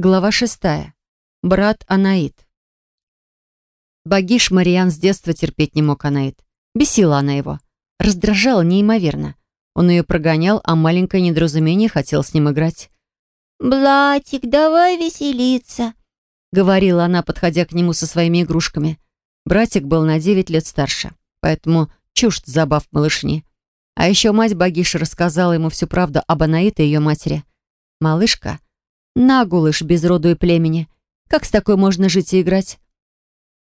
Глава шестая. Брат Анаит. Багиш Мариан с детства терпеть не мог Анаит. Бесила она его. Раздражала неимоверно. Он ее прогонял, а маленькое недоразумение хотел с ним играть. «Блатик, давай веселиться», — говорила она, подходя к нему со своими игрушками. Братик был на девять лет старше, поэтому чужд забав малышни. А еще мать Багиша рассказала ему всю правду об Анаит и ее матери. Малышка — нагулыш без роду и племени. Как с такой можно жить и играть?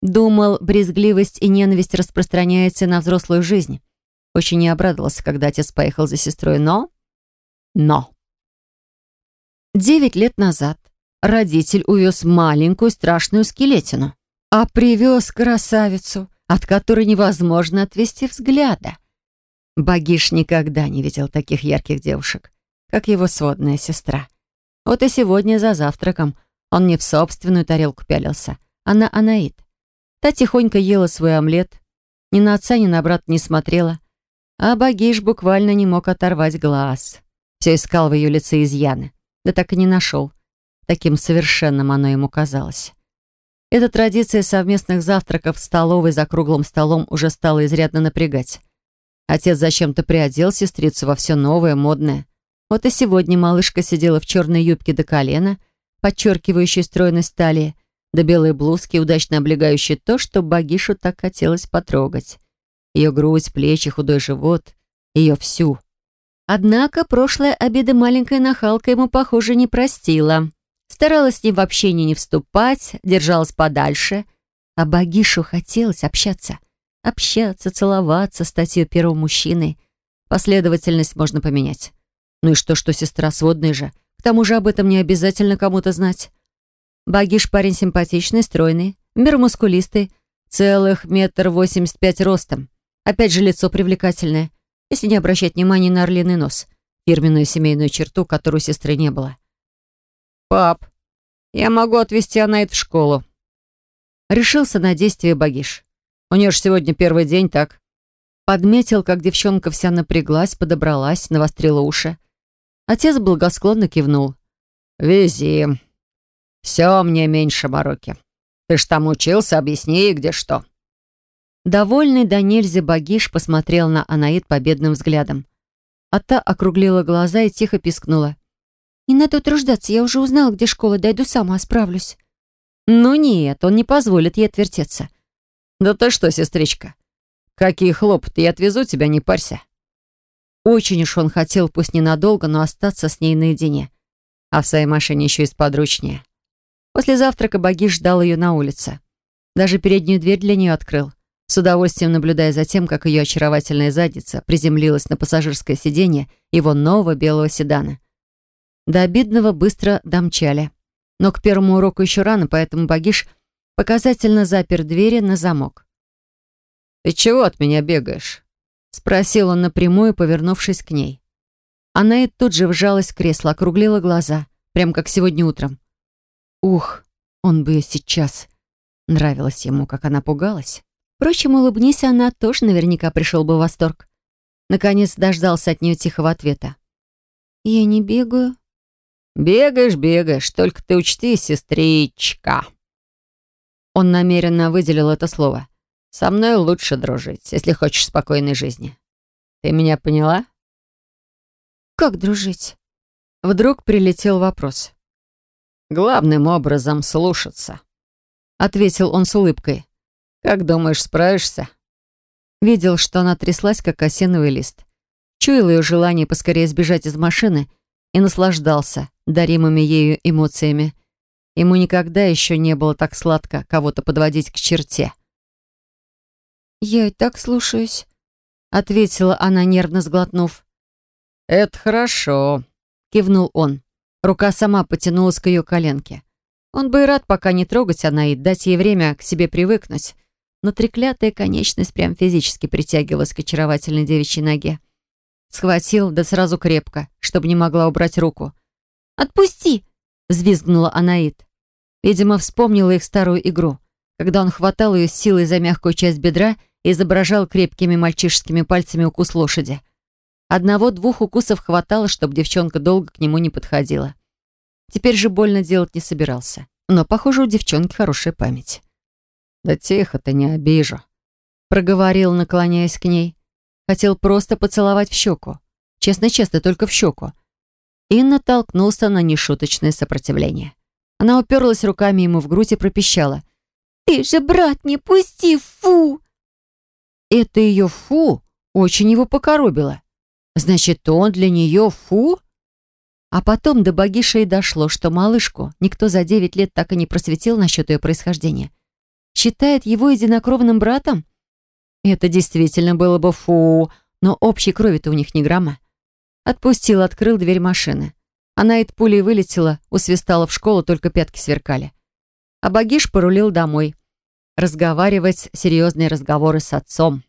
Думал, брезгливость и ненависть распространяются на взрослую жизнь. Очень не обрадовался, когда отец поехал за сестрой, но... Но... Девять лет назад родитель увез маленькую страшную скелетину, а привез красавицу, от которой невозможно отвести взгляда. Багиш никогда не видел таких ярких девушек, как его сводная сестра. Вот и сегодня за завтраком он не в собственную тарелку пялился, а на Анаит. Та тихонько ела свой омлет, ни на отца, ни на брата не смотрела. А Багиш буквально не мог оторвать глаз. Все искал в ее лице изъяны, да так и не нашел. Таким совершенным оно ему казалось. Эта традиция совместных завтраков в столовой за круглым столом уже стала изрядно напрягать. Отец зачем-то приодел сестрицу во все новое, модное. Вот и сегодня малышка сидела в черной юбке до колена, подчеркивающей стройность талии, до белой блузки, удачно облегающей то, что Багишу так хотелось потрогать. Ее грудь, плечи, худой живот, ее всю. Однако прошлая обида маленькая нахалка ему, похоже, не простила. Старалась с ним в общение не вступать, держалась подальше. А Багишу хотелось общаться. Общаться, целоваться, стать ее первым мужчиной. Последовательность можно поменять. Ну и что, что сестра сводная же. К тому же об этом не обязательно кому-то знать. Багиш парень симпатичный, стройный, меру мускулистый, целых метр восемьдесят пять ростом. Опять же лицо привлекательное, если не обращать внимания на орлиный нос, фирменную семейную черту, которой у сестры не было. «Пап, я могу отвезти Анаит в школу». Решился на действие Багиш. У нее же сегодня первый день, так? Подметил, как девчонка вся напряглась, подобралась, навострила уши. Отец благосклонно кивнул. «Вези, «Все мне меньше мороки. Ты ж там учился, объясни где что». Довольный до нельзя Багиш посмотрел на Анаид победным взглядом. А та округлила глаза и тихо пискнула. «Не надо утруждаться, я уже узнала, где школа, дойду сама, справлюсь». «Ну нет, он не позволит ей отвертеться». «Да ты что, сестричка, какие хлопоты, я отвезу тебя, не парься». Очень уж он хотел, пусть ненадолго, но остаться с ней наедине. А в своей машине еще и сподручнее. После завтрака Багиш ждал ее на улице. Даже переднюю дверь для нее открыл, с удовольствием наблюдая за тем, как ее очаровательная задница приземлилась на пассажирское сиденье его нового белого седана. До обидного быстро домчали. Но к первому уроку еще рано, поэтому Багиш показательно запер двери на замок. «Ты чего от меня бегаешь?» — спросил он напрямую, повернувшись к ней. Она и тут же вжалась в кресло, округлила глаза, прям как сегодня утром. Ух, он бы сейчас. Нравилось ему, как она пугалась. Впрочем, улыбнись она, тоже наверняка пришел бы в восторг. Наконец дождался от нее тихого ответа. «Я не бегаю». «Бегаешь, бегаешь, только ты учти, сестричка». Он намеренно выделил это слово. «Со мной лучше дружить, если хочешь спокойной жизни. Ты меня поняла?» «Как дружить?» Вдруг прилетел вопрос. Главным образом слушаться», — ответил он с улыбкой. «Как думаешь, справишься?» Видел, что она тряслась, как осиновый лист. Чуял ее желание поскорее сбежать из машины и наслаждался даримыми ею эмоциями. Ему никогда еще не было так сладко кого-то подводить к черте. «Я и так слушаюсь», — ответила она, нервно сглотнув. «Это хорошо», — кивнул он. Рука сама потянулась к ее коленке. Он бы и рад пока не трогать она и дать ей время к себе привыкнуть. Но треклятая конечность прям физически притягивалась к очаровательной девичьей ноге. Схватил, да сразу крепко, чтобы не могла убрать руку. «Отпусти!» — взвизгнула Анаит. Видимо, вспомнила их старую игру, когда он хватал ее силой за мягкую часть бедра изображал крепкими мальчишескими пальцами укус лошади. Одного-двух укусов хватало, чтобы девчонка долго к нему не подходила. Теперь же больно делать не собирался. Но, похоже, у девчонки хорошая память. «Да тихо ты, не обижу», — проговорил, наклоняясь к ней. Хотел просто поцеловать в щеку. Честно-честно, только в щеку. И натолкнулся на нешуточное сопротивление. Она уперлась руками ему в грудь и пропищала. «Ты же, брат, не пусти, фу!» Это ее «фу» очень его покоробило. Значит, он для нее «фу»? А потом до Багиша и дошло, что малышку никто за девять лет так и не просветил насчет ее происхождения. Считает его единокровным братом? Это действительно было бы «фу», но общей крови-то у них не грамма. Отпустил, открыл дверь машины. Она от пулей вылетела, усвистала в школу, только пятки сверкали. А Багиш порулил домой. Разговаривать серьезные разговоры с отцом.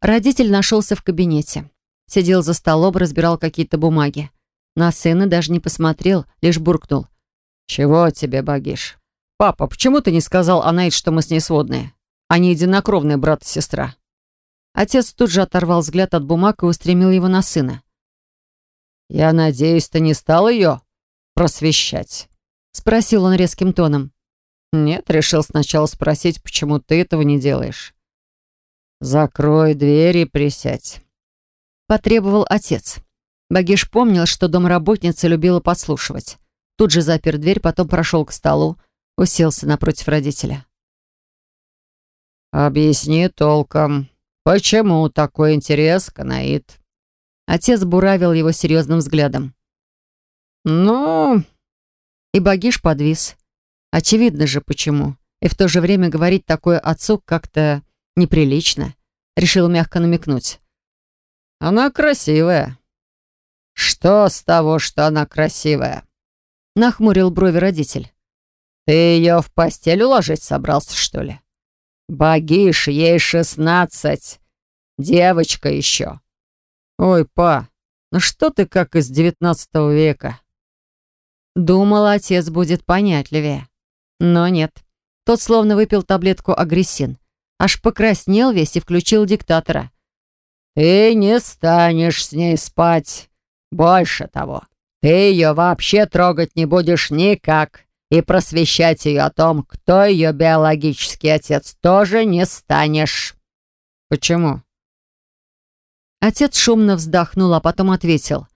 Родитель нашелся в кабинете. Сидел за столом, разбирал какие-то бумаги. На сына даже не посмотрел, лишь буркнул. «Чего тебе, Багиш? Папа, почему ты не сказал Анаид, что мы с ней сводные? Они единокровные брат и сестра». Отец тут же оторвал взгляд от бумаг и устремил его на сына. «Я надеюсь, ты не стал ее просвещать?» Спросил он резким тоном. «Нет, решил сначала спросить, почему ты этого не делаешь». «Закрой дверь и присядь», — потребовал отец. Багиш помнил, что домработница любила подслушивать. Тут же запер дверь, потом прошел к столу, уселся напротив родителя. «Объясни толком, почему такой интерес, Канаид?» Отец буравил его серьезным взглядом. «Ну...» И Багиш подвис. Очевидно же, почему. И в то же время говорить такое отцу как-то неприлично. Решил мягко намекнуть. «Она красивая». «Что с того, что она красивая?» Нахмурил брови родитель. «Ты ее в постель уложить собрался, что ли?» «Багиш, ей шестнадцать. Девочка еще. «Ой, па, ну что ты как из девятнадцатого века?» Думал, отец будет понятливее. Но нет. Тот словно выпил таблетку агрессин. Аж покраснел весь и включил диктатора. «Ты не станешь с ней спать. Больше того, ты ее вообще трогать не будешь никак. И просвещать ее о том, кто ее биологический отец, тоже не станешь». «Почему?» Отец шумно вздохнул, а потом ответил.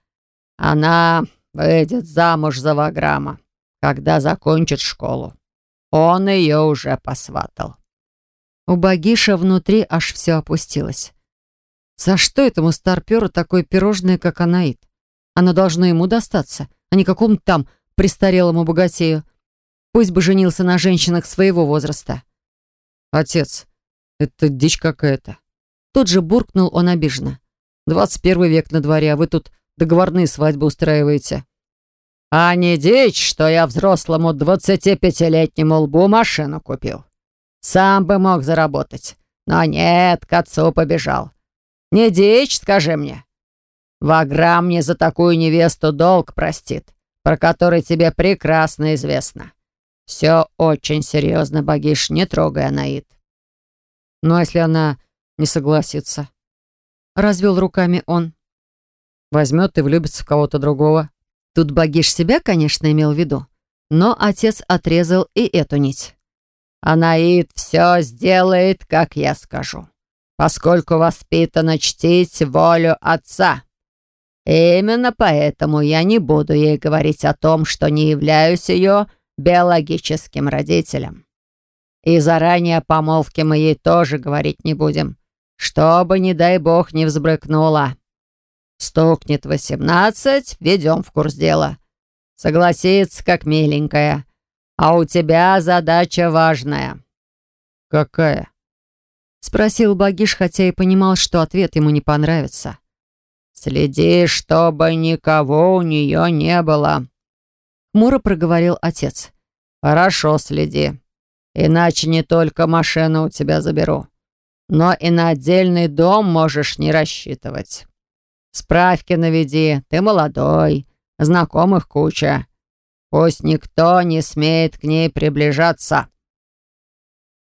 «Она выйдет замуж за Ваграма, когда закончит школу. Он ее уже посватал». У Багиша внутри аж все опустилось. За что этому старперу такое пирожное, как Анаит? Оно должно ему достаться, а не какому-то там престарелому богатею. Пусть бы женился на женщинах своего возраста. «Отец, это дичь какая-то». Тут же буркнул он обиженно. 21 век на дворе, а вы тут договорные свадьбы устраиваете». «А не дичь, что я взрослому 25-летнему лбу машину купил. Сам бы мог заработать, но нет, к отцу побежал. Не дичь, скажи мне. Ваграм мне за такую невесту долг простит, про который тебе прекрасно известно. Все очень серьезно, Богиш, не трогай Анаит». «Ну, а если она не согласится?» развел руками он. Возьмет и влюбится в кого-то другого. Тут Багиш себя, конечно, имел в виду. Но отец отрезал и эту нить. «Анаид все сделает, как я скажу, поскольку воспитана чтить волю отца. Именно поэтому я не буду ей говорить о том, что не являюсь ее биологическим родителем. И заранее помолвки мы ей тоже говорить не будем, чтобы, не дай бог, не взбрыкнула. Стукнет восемнадцать, ведем в курс дела. Согласится, как миленькая. А у тебя задача важная». «Какая?» Спросил Багиш, хотя и понимал, что ответ ему не понравится. «Следи, чтобы никого у нее не было», — хмуро проговорил отец. «Хорошо следи, иначе не только машину у тебя заберу, но и на отдельный дом можешь не рассчитывать. Справки наведи, ты молодой, знакомых куча. Пусть никто не смеет к ней приближаться».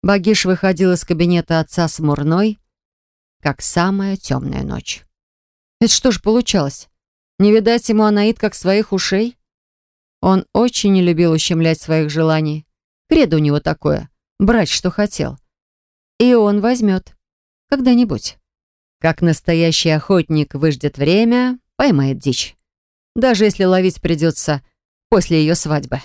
Багиш выходил из кабинета отца смурной, как самая темная ночь. Это что ж получалось? Не видать ему Анаид как своих ушей? Он очень не любил ущемлять своих желаний. Кредо у него такое — брать, что хотел. И он возьмет. Когда-нибудь. Как настоящий охотник выждет время, поймает дичь. Даже если ловить придется после ее свадьбы.